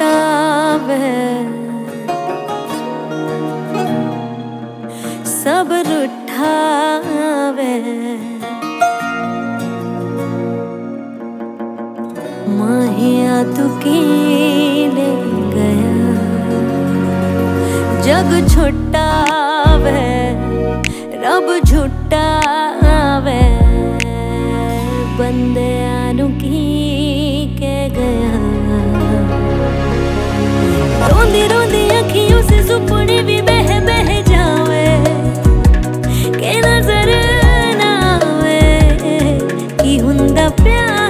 किताब है। सबर उठावे माहिया तू के गया। जग छुट्टा है रब pela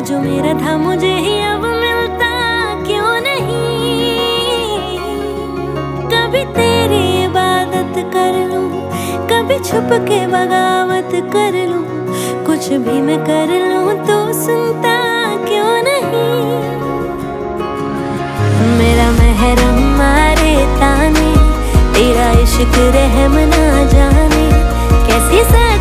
जो मेरा था मुझे ही अब मिलता, क्यों नहीं? कभी तेरी इबादत कर लू, कभी छुप के बगावत कर लू, कुछ भी मैं कर लू तो सुनता, क्यों नहीं? मेरा महरम मारे ताने, तेरा इश्क रहम ना जाने, कैसी सह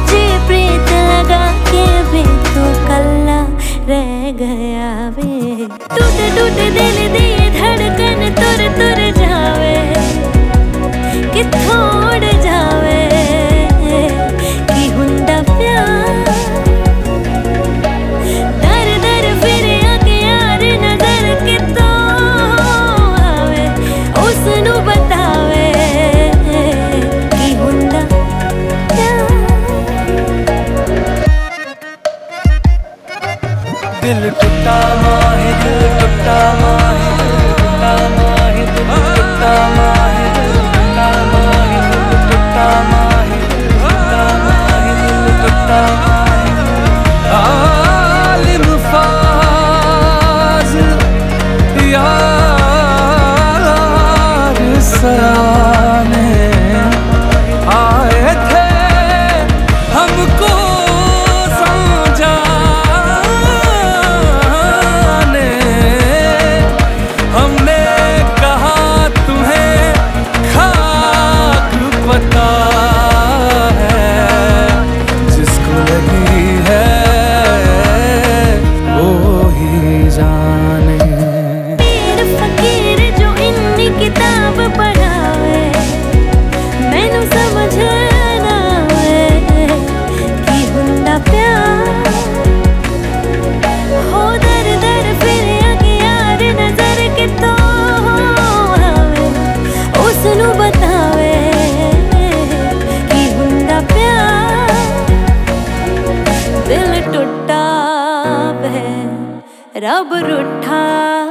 दिल टुटा माहे दिल टुटा माहे Sarah. रब रुठा।